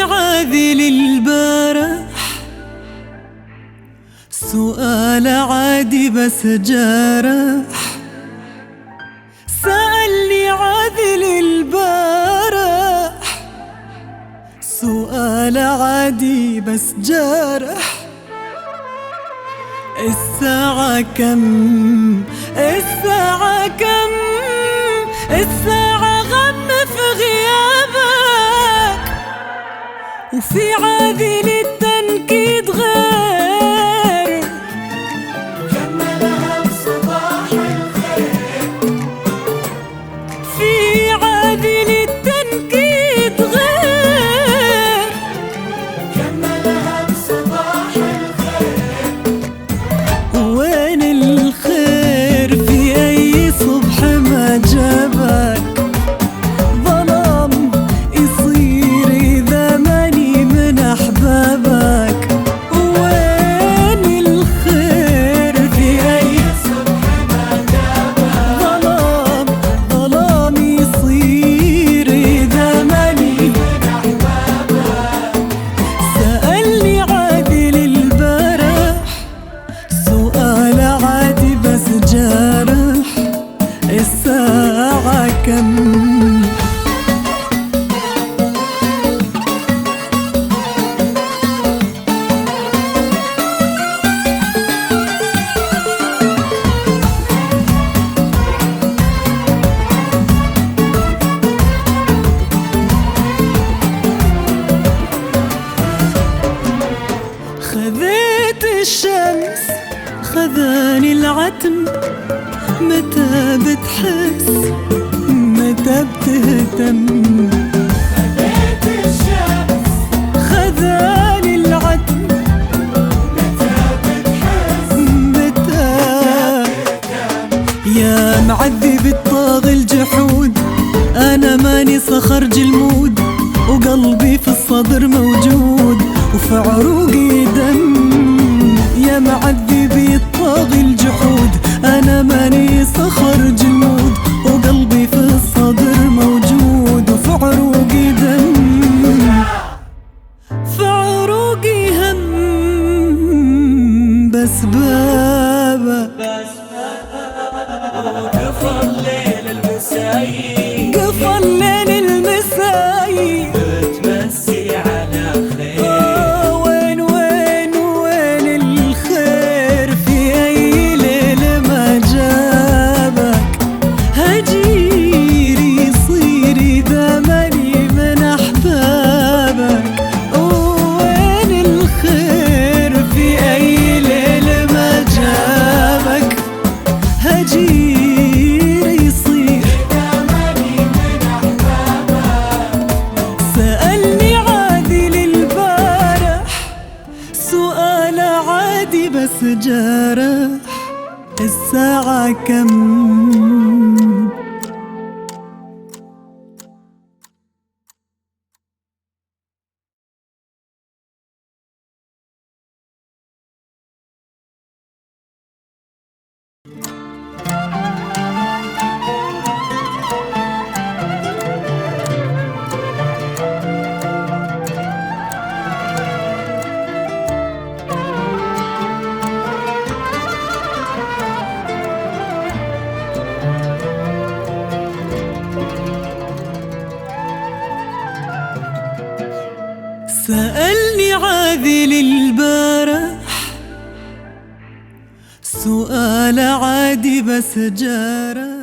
عاذل البارح. سؤال عادي بس جارح سألني عاذل البارح. سؤال عادي بس جارح الساعة كم؟ الساعة كم؟ الساعة وفي عادل العتم متى بتحس؟ متى بتهتم؟ بيت الشمس خذاني العتم. متى بتحس متى يا معذب الطاغي الجحود. أنا ماني صخر جلمود. وقلبي في الصدر موجود. وفي عروقي معذبي الطاغي الجحود. أنا ماني صخر جلمود وقلبي في الصدر موجود. وفي عروقي دم في عروقي هم. بس بابا وقفل الليل المسايي جارح الساعة كم؟ سألني عاذل البارح. سؤال عادي بس جارح.